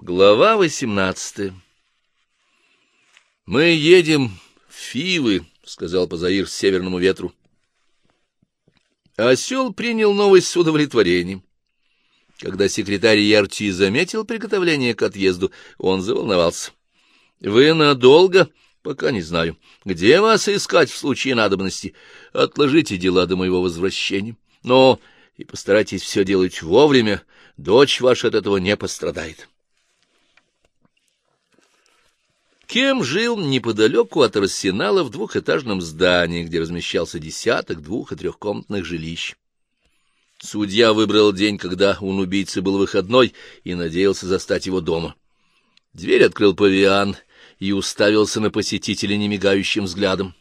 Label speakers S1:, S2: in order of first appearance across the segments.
S1: Глава восемнадцатая «Мы едем в Фивы», — сказал Позаир северному ветру. Осел принял новость с удовлетворением. Когда секретарь Ярти заметил приготовление к отъезду, он заволновался. — Вы надолго? — Пока не знаю. Где вас искать в случае надобности? Отложите дела до моего возвращения. Но и постарайтесь все делать вовремя. Дочь ваша от этого не пострадает. Кем жил неподалеку от арсенала в двухэтажном здании, где размещался десяток двух- и трехкомнатных жилищ. Судья выбрал день, когда у убийцы был выходной, и надеялся застать его дома. Дверь открыл павиан и уставился на посетителя немигающим взглядом.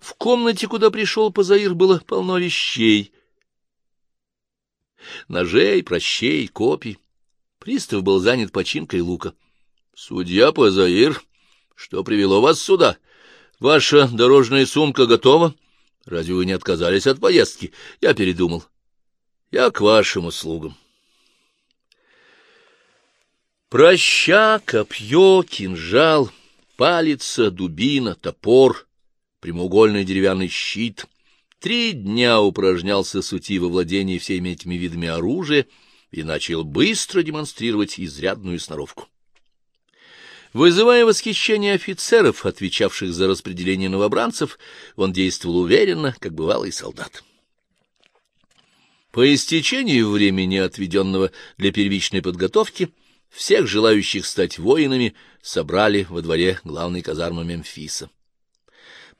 S1: В комнате, куда пришел Позаир, было полно вещей. Ножей, прощей, копий. Пристав был занят починкой лука. — Судья Пазаир, что привело вас сюда? Ваша дорожная сумка готова? Разве вы не отказались от поездки? Я передумал. Я к вашим услугам. Проща, копье, кинжал, палица, дубина, топор, прямоугольный деревянный щит. Три дня упражнялся Сути во владении всеми этими видами оружия и начал быстро демонстрировать изрядную сноровку. Вызывая восхищение офицеров, отвечавших за распределение новобранцев, он действовал уверенно, как бывалый солдат. По истечении времени, отведенного для первичной подготовки, всех желающих стать воинами собрали во дворе главной казармы Мемфиса.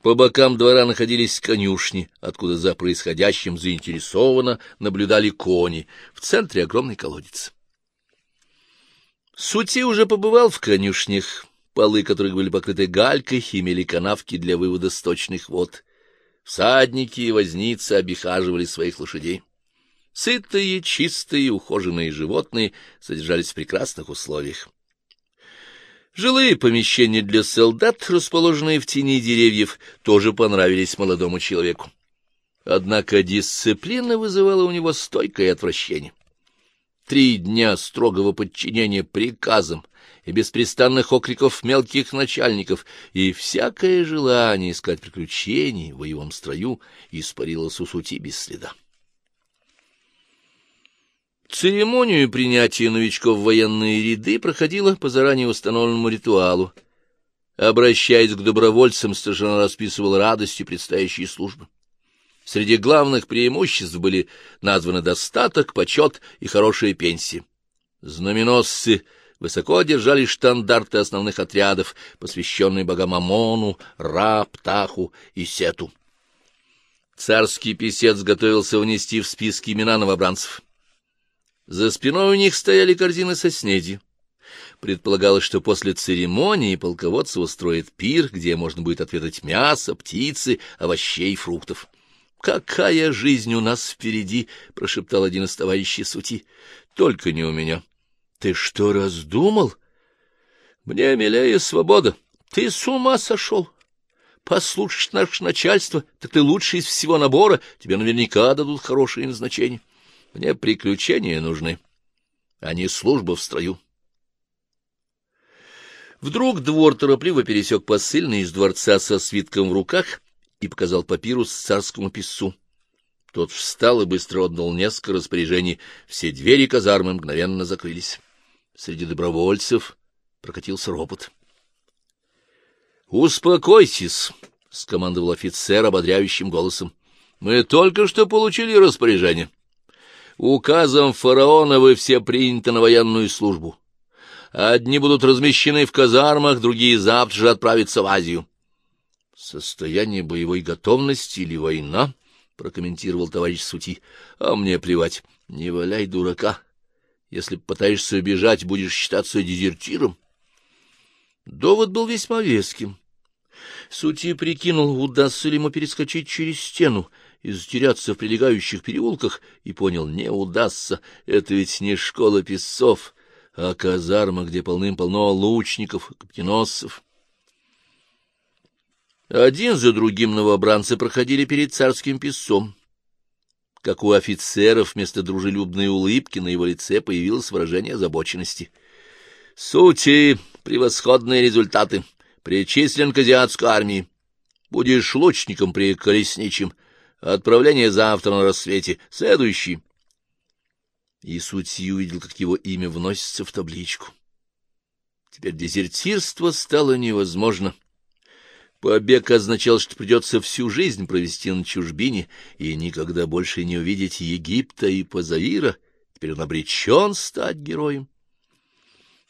S1: По бокам двора находились конюшни, откуда за происходящим заинтересованно наблюдали кони, в центре огромный колодец. Сути уже побывал в конюшнях, полы которых были покрыты галькой, имели канавки для вывода сточных вод. Всадники и возницы обихаживали своих лошадей. Сытые, чистые, ухоженные животные содержались в прекрасных условиях. Жилые помещения для солдат, расположенные в тени деревьев, тоже понравились молодому человеку. Однако дисциплина вызывала у него стойкое отвращение. Три дня строгого подчинения приказам и беспрестанных окриков мелких начальников, и всякое желание искать приключений в боевом строю у сути без следа. Церемонию принятия новичков в военные ряды проходила по заранее установленному ритуалу. Обращаясь к добровольцам, старшина расписывал радостью предстоящей службы. Среди главных преимуществ были названы достаток, почет и хорошая пенсия. Знаменосцы высоко держали штандарты основных отрядов, посвященные богам Амону, Ра, Птаху и Сету. Царский писец готовился внести в списки имена новобранцев. За спиной у них стояли корзины со снедью. Предполагалось, что после церемонии полководцы устроит пир, где можно будет отведать мясо, птицы, овощей и фруктов. «Какая жизнь у нас впереди!» — прошептал один из товарищей Сути. «Только не у меня». «Ты что, раздумал?» «Мне милее свобода. Ты с ума сошел. Послушать наше начальство, так ты лучший из всего набора, тебе наверняка дадут хорошее назначение. Мне приключения нужны, а не служба в строю». Вдруг двор торопливо пересек посыльный из дворца со свитком в руках и показал папирус царскому писцу. Тот встал и быстро отдал несколько распоряжений. Все двери казармы мгновенно закрылись. Среди добровольцев прокатился ропот. — Успокойтесь, — скомандовал офицер ободряющим голосом. — Мы только что получили распоряжение. Указом фараона вы все приняты на военную службу. Одни будут размещены в казармах, другие завтра же отправятся в Азию. — Состояние боевой готовности или война? — прокомментировал товарищ Сути. — А мне плевать. Не валяй дурака. Если пытаешься убежать, будешь считаться дезертиром. Довод был весьма веским. Сути прикинул, удастся ли ему перескочить через стену и затеряться в прилегающих переулках, и понял, не удастся. Это ведь не школа песцов, а казарма, где полным-полно лучников, капитеносцев. Один за другим новобранцы проходили перед царским писцом. как у офицеров вместо дружелюбной улыбки на его лице появилось выражение озабоченности. — Сути — превосходные результаты. Причислен к азиатской армии. Будешь лучником при колесничем. Отправление завтра на рассвете. Следующий. И Сути увидел, как его имя вносится в табличку. Теперь дезертирство стало невозможно. Побег означал, что придется всю жизнь провести на чужбине и никогда больше не увидеть Египта и Пазаира. Теперь он обречен стать героем.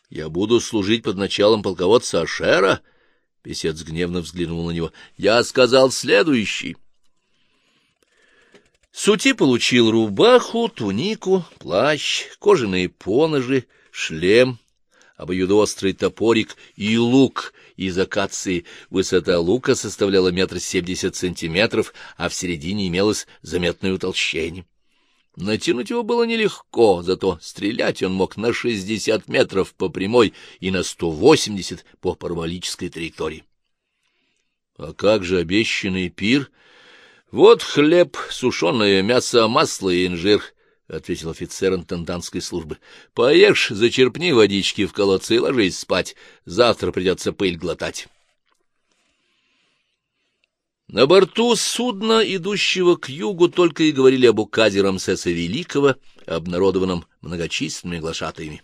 S1: «Я буду служить под началом полководца Ашера?» Песец гневно взглянул на него. «Я сказал следующий». Сути получил рубаху, тунику, плащ, кожаные поножи, шлем, обоюдоострый топорик и лук из акации. Высота лука составляла метр семьдесят сантиметров, а в середине имелось заметное утолщение. Натянуть его было нелегко, зато стрелять он мог на шестьдесят метров по прямой и на сто восемьдесят по параболической траектории. А как же обещанный пир? Вот хлеб, сушеное мясо, масло и инжир —— ответил офицер интендантской службы. — Поешь, зачерпни водички в колодце и ложись спать. Завтра придется пыль глотать. На борту судна, идущего к югу, только и говорили об указе Рамсеса Великого, обнародованном многочисленными глашатаями.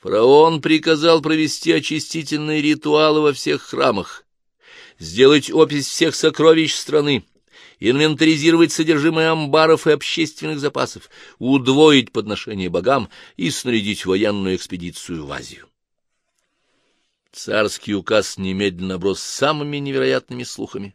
S1: Фараон приказал провести очистительные ритуалы во всех храмах, сделать опись всех сокровищ страны, инвентаризировать содержимое амбаров и общественных запасов, удвоить подношение богам и снарядить военную экспедицию в Азию. Царский указ немедленно оброс самыми невероятными слухами.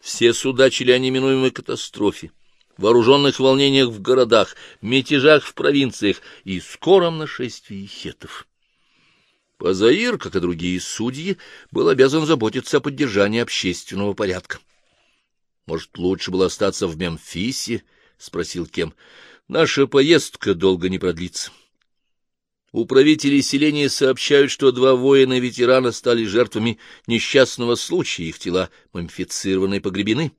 S1: Все судачили о неминуемой катастрофе, вооруженных волнениях в городах, мятежах в провинциях и скором нашествии хетов. Пазаир, как и другие судьи, был обязан заботиться о поддержании общественного порядка. Может, лучше было остаться в Мемфисе? — спросил Кем. — Наша поездка долго не продлится. Управители селения сообщают, что два воина-ветерана стали жертвами несчастного случая, их тела мумифицированы и погребены.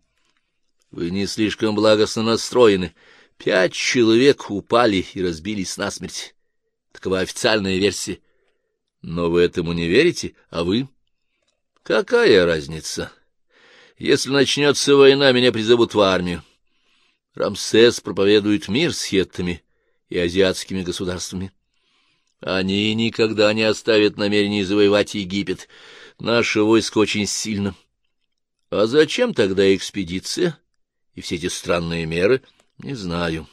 S1: Вы не слишком благостно настроены. Пять человек упали и разбились насмерть. Такова официальная версия. Но вы этому не верите, а вы? Какая разница? Если начнется война, меня призовут в армию. Рамсес проповедует мир с хеттами и азиатскими государствами. Они никогда не оставят намерений завоевать Египет. Наше войско очень сильно. А зачем тогда экспедиция и все эти странные меры? Не знаю.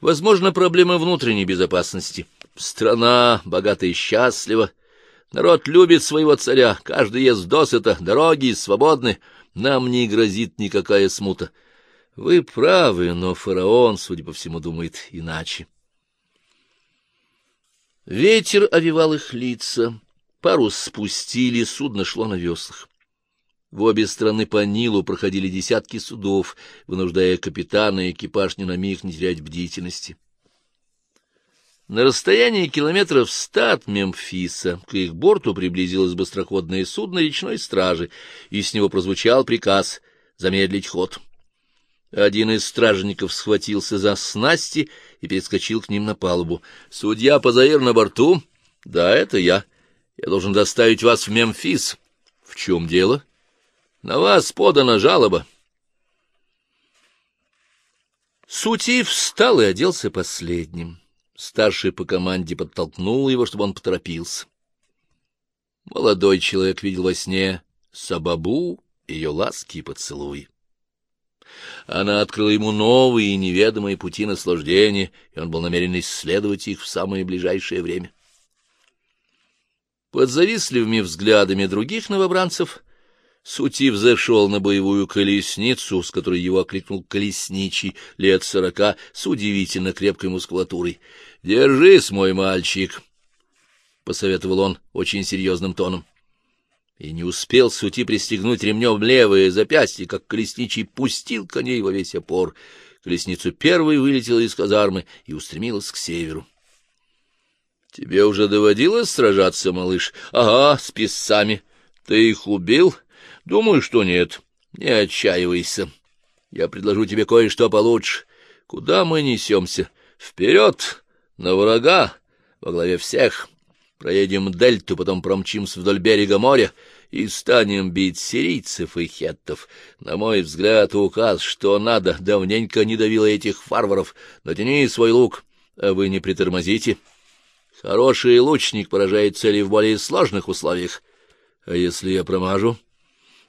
S1: Возможно, проблема внутренней безопасности. Страна богата и счастлива, Народ любит своего царя, каждый ест досыта, дороги свободны, нам не грозит никакая смута. Вы правы, но фараон, судя по всему, думает иначе. Ветер овивал их лица, парус спустили, судно шло на веслах. В обе стороны по Нилу проходили десятки судов, вынуждая капитана и экипаж ни на миг не терять бдительности. На расстоянии километров ста от Мемфиса к их борту приблизилось быстроходное судно речной стражи, и с него прозвучал приказ замедлить ход. Один из стражников схватился за снасти и перескочил к ним на палубу. — Судья Пазаир на борту? — Да, это я. Я должен доставить вас в Мемфис. — В чем дело? — На вас подана жалоба. Сути встал и оделся последним. Старший по команде подтолкнул его, чтобы он поторопился. Молодой человек видел во сне Сабабу, ее ласки и поцелуи. Она открыла ему новые и неведомые пути наслаждения, и он был намерен исследовать их в самое ближайшее время. Под завистливыми взглядами других новобранцев Сутив зашел на боевую колесницу, с которой его окликнул колесничий лет сорока с удивительно крепкой мускулатурой. — Держись, мой мальчик, — посоветовал он очень серьезным тоном. И не успел Сути пристегнуть ремнем левое запястье, как колесничий пустил коней во весь опор. Колесницу первой вылетела из казармы и устремилась к северу. — Тебе уже доводилось сражаться, малыш? — Ага, с писцами. Ты их убил? — Думаю, что нет. Не отчаивайся. Я предложу тебе кое-что получше. Куда мы несемся? Вперед! На врага! Во главе всех! Проедем дельту, потом промчимся вдоль берега моря и станем бить сирийцев и хеттов. На мой взгляд, указ, что надо, давненько не давило этих варваров. Натяни свой лук, а вы не притормозите. Хороший лучник поражает цели в более сложных условиях. А если я промажу?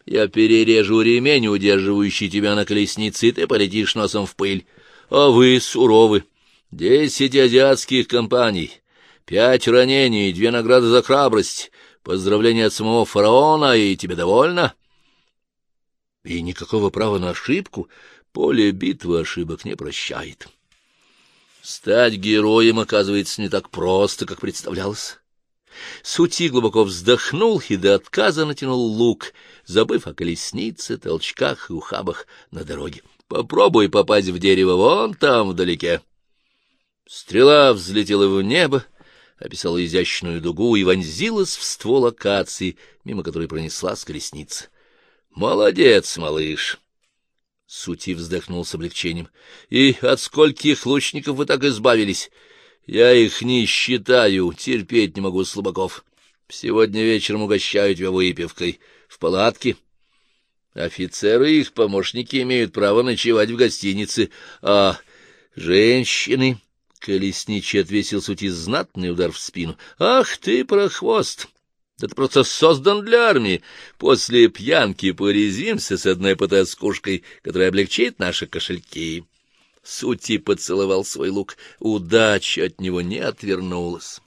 S1: Я перережу ремень, удерживающий тебя на колеснице, и ты полетишь носом в пыль. А вы суровы. Десять азиатских компаний, пять ранений, две награды за храбрость, поздравления от самого фараона, и тебе довольно? И никакого права на ошибку поле битвы ошибок не прощает. Стать героем, оказывается, не так просто, как представлялось. Сути глубоко вздохнул и до отказа натянул лук, забыв о колеснице, толчках и ухабах на дороге. Попробуй попасть в дерево вон там, вдалеке. Стрела взлетела в небо, описала изящную дугу и вонзилась в ствол акации, мимо которой пронеслась колесница. — Молодец, малыш! Сути вздохнул с облегчением. — И от скольких лучников вы так избавились? Я их не считаю, терпеть не могу слабаков. Сегодня вечером угощаю тебя выпивкой. В палатке. Офицеры и их помощники имеют право ночевать в гостинице, а женщины... Колесничий отвесил сути знатный удар в спину. — Ах ты, прохвост! Это просто создан для армии. После пьянки порезвимся с одной потаскушкой, которая облегчит наши кошельки. Сути поцеловал свой лук. Удача от него не отвернулась.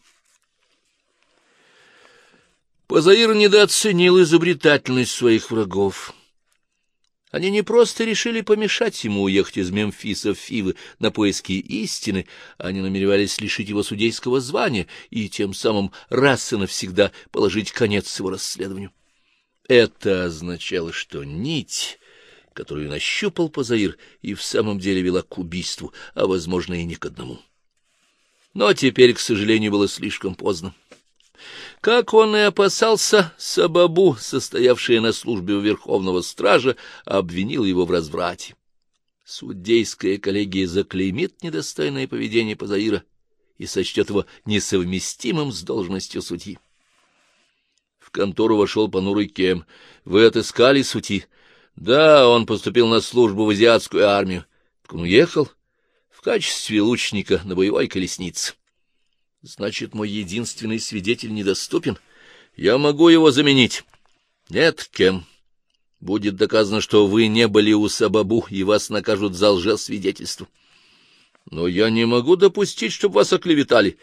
S1: Позаир недооценил изобретательность своих врагов. Они не просто решили помешать ему уехать из Мемфиса в Фивы на поиски истины, они намеревались лишить его судейского звания и тем самым раз и навсегда положить конец его расследованию. Это означало, что нить которую нащупал Позаир, и в самом деле вела к убийству, а, возможно, и не к одному. Но теперь, к сожалению, было слишком поздно. Как он и опасался, Сабабу, состоявшая на службе у Верховного Стража, обвинил его в разврате. Судейская коллегия заклеймит недостойное поведение Позаира и сочтет его несовместимым с должностью судьи. В контору вошел понурый Кем. — Вы отыскали сути? Да, он поступил на службу в азиатскую армию. Так он уехал в качестве лучника на боевой колеснице. Значит, мой единственный свидетель недоступен. Я могу его заменить. Нет, кем? Будет доказано, что вы не были у Сабабу, и вас накажут за лжесвидетельство. Но я не могу допустить, чтобы вас оклеветали.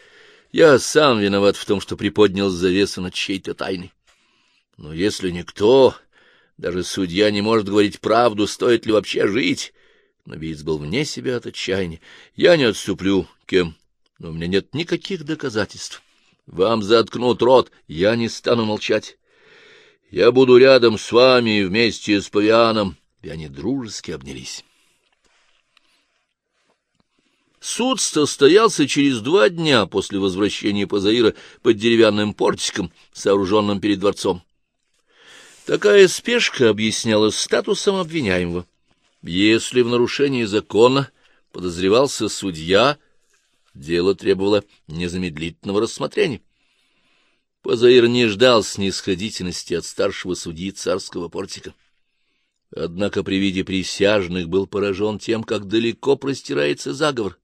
S1: Я сам виноват в том, что приподнял завесу над чьей-то тайной. Но если никто, даже судья не может говорить правду, стоит ли вообще жить. Но Биц был вне себя от отчаяния. Я не отступлю, кем, но у меня нет никаких доказательств. Вам заткнут рот, я не стану молчать. Я буду рядом с вами вместе с Павианом. И они дружески обнялись. Суд состоялся через два дня после возвращения Пазаира под деревянным портиком, сооруженным перед дворцом. Такая спешка объяснялась статусом обвиняемого. Если в нарушении закона подозревался судья, дело требовало незамедлительного рассмотрения. Позаир не ждал снисходительности от старшего судьи царского портика. Однако при виде присяжных был поражен тем, как далеко простирается заговор.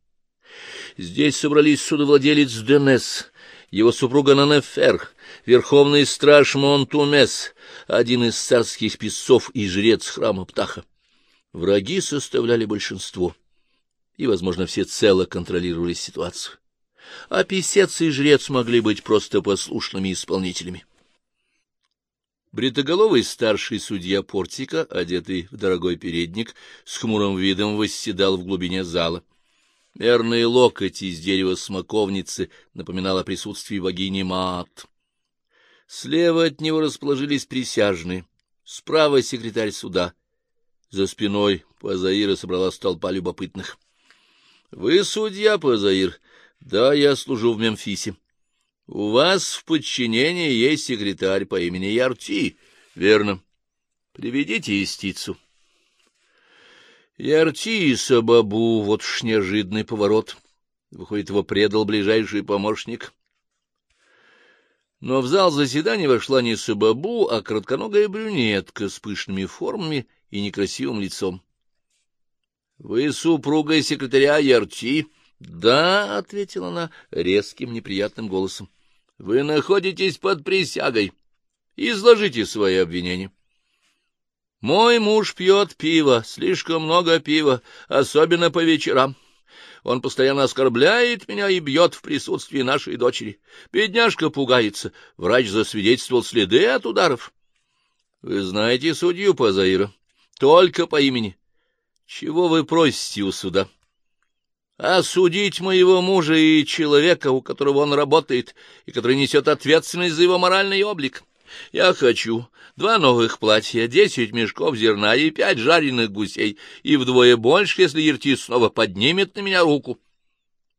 S1: Здесь собрались судовладелец Денес, его супруга Нанефер, верховный страж Монтунес, один из царских писцов и жрец храма Птаха. Враги составляли большинство, и, возможно, все цело контролировали ситуацию. А писец и жрец могли быть просто послушными исполнителями. Бритоголовый старший судья портика, одетый в дорогой передник, с хмурым видом восседал в глубине зала. Мерный локоть из дерева смоковницы напоминал о присутствии богини Маат. Слева от него расположились присяжные, справа — секретарь суда. За спиной Пазаира собралась толпа любопытных. — Вы судья, Пазаир? — Да, я служу в Мемфисе. — У вас в подчинении есть секретарь по имени Ярти. — Верно. — Приведите истицу. И Сабабу, вот уж неожиданный поворот. Выходит, его предал ближайший помощник. Но в зал заседания вошла не Сабабу, а коротконогая брюнетка с пышными формами и некрасивым лицом. — Вы супруга секретаря Ярти? — Да, — ответила она резким неприятным голосом. — Вы находитесь под присягой. Изложите свои обвинения. — мой муж пьет пиво, слишком много пива, особенно по вечерам. Он постоянно оскорбляет меня и бьет в присутствии нашей дочери. Бедняжка пугается. Врач засвидетельствовал следы от ударов. Вы знаете судью Пазаира? Только по имени. Чего вы просите у суда? Осудить моего мужа и человека, у которого он работает, и который несет ответственность за его моральный облик. Я хочу два новых платья, десять мешков зерна и пять жареных гусей, и вдвое больше, если Ертис снова поднимет на меня руку.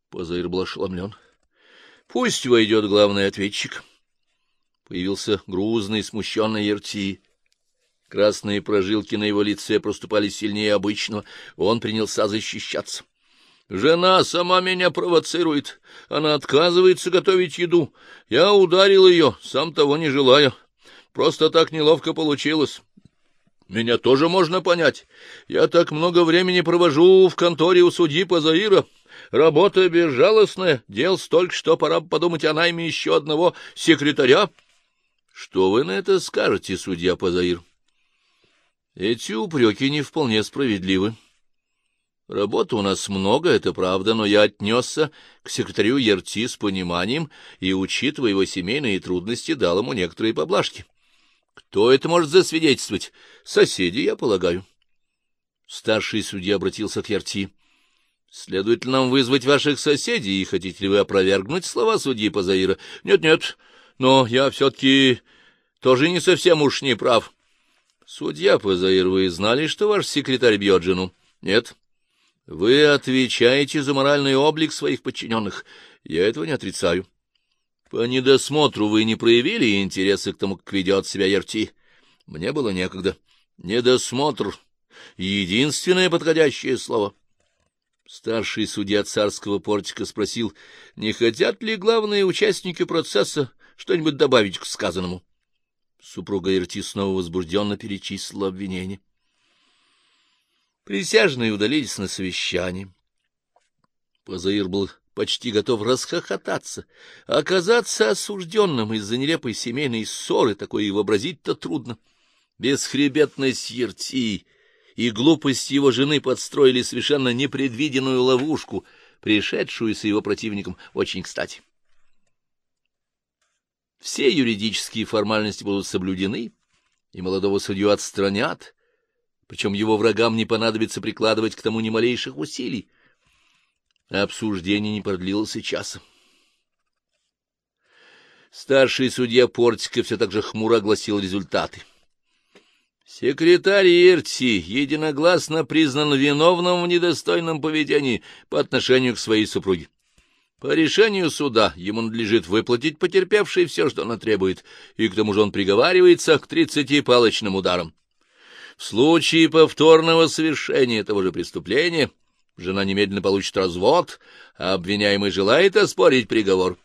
S1: Позаир был ошеломлен. Пусть войдет главный ответчик. Появился грузный, смущенный Ерти. Красные прожилки на его лице проступали сильнее обычного. Он принялся защищаться. Жена сама меня провоцирует. Она отказывается готовить еду. Я ударил ее, сам того не желая. Просто так неловко получилось. Меня тоже можно понять. Я так много времени провожу в конторе у судьи Пазаира. Работа безжалостная, дел столько, что пора подумать о найме еще одного секретаря. Что вы на это скажете, судья Пазаир? Эти упреки не вполне справедливы. Работы у нас много, это правда, но я отнесся к секретарю Ерти с пониманием и, учитывая его семейные трудности, дал ему некоторые поблажки. Кто это может засвидетельствовать? Соседи, я полагаю. Старший судья обратился к Ярти. Следует ли нам вызвать ваших соседей, и хотите ли вы опровергнуть слова судьи Пазаира? Нет-нет, но я все-таки тоже не совсем уж не прав. Судья Пазаир, вы знали, что ваш секретарь бьет жену? Нет. Вы отвечаете за моральный облик своих подчиненных. Я этого не отрицаю. По недосмотру вы не проявили интереса к тому, как ведет себя Ярти. Мне было некогда. Недосмотр — единственное подходящее слово. Старший судья царского портика спросил, не хотят ли главные участники процесса что-нибудь добавить к сказанному. Супруга Ярти снова возбужденно перечислила обвинение. Присяжные удалились на совещание. Позаир был почти готов расхохотаться. Оказаться осужденным из-за нелепой семейной ссоры такое и вообразить-то трудно. Бесхребетность Ерти и глупость его жены подстроили совершенно непредвиденную ловушку, пришедшуюся его противникам очень кстати. Все юридические формальности будут соблюдены, и молодого судью отстранят, причем его врагам не понадобится прикладывать к тому ни малейших усилий. Обсуждение не продлилось и часа. Старший судья Портика все так же хмуро огласил результаты. Секретарь Ирти единогласно признан виновным в недостойном поведении по отношению к своей супруге. По решению суда ему надлежит выплатить потерпевшей все, что она требует, и к тому же он приговаривается к тридцати палочным ударам. В случае повторного совершения того же преступления Жена немедленно получит развод, а обвиняемый желает оспорить приговор.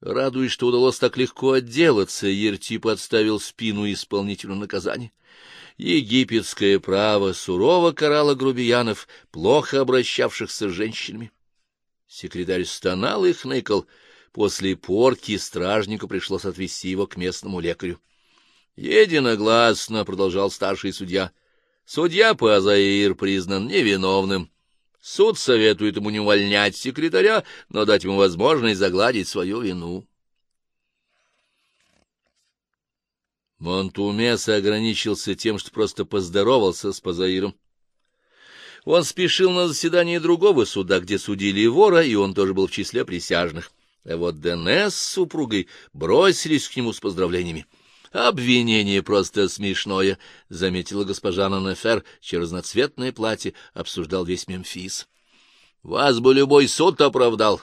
S1: Радуясь, что удалось так легко отделаться, Ерти подставил спину исполнителю наказания. Египетское право сурово карало грубиянов, плохо обращавшихся с женщинами. Секретарь стонал и хныкал. После порки стражнику пришлось отвезти его к местному лекарю. — Единогласно, — продолжал старший судья, Судья Пазаир признан невиновным. Суд советует ему не увольнять секретаря, но дать ему возможность загладить свою вину. Монтумеса ограничился тем, что просто поздоровался с Пазаиром. Он спешил на заседание другого суда, где судили вора, и он тоже был в числе присяжных. А вот Денес с супругой бросились к нему с поздравлениями. — Обвинение просто смешное, — заметила госпожа Нанефер, чье разноцветное платье обсуждал весь Мемфис. — Вас бы любой суд оправдал.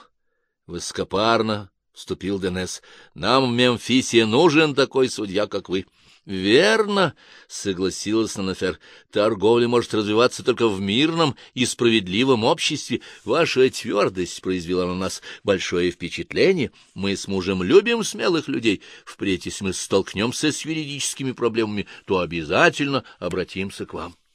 S1: Высокопарно вступил Денес. — Нам в Мемфисе нужен такой судья, как вы. Верно, — согласилась Нанафер. — Торговля может развиваться только в мирном и справедливом обществе. Ваша твердость произвела на нас большое впечатление. Мы с мужем любим смелых людей. Впредь, если мы столкнемся с юридическими проблемами, то обязательно обратимся к вам. —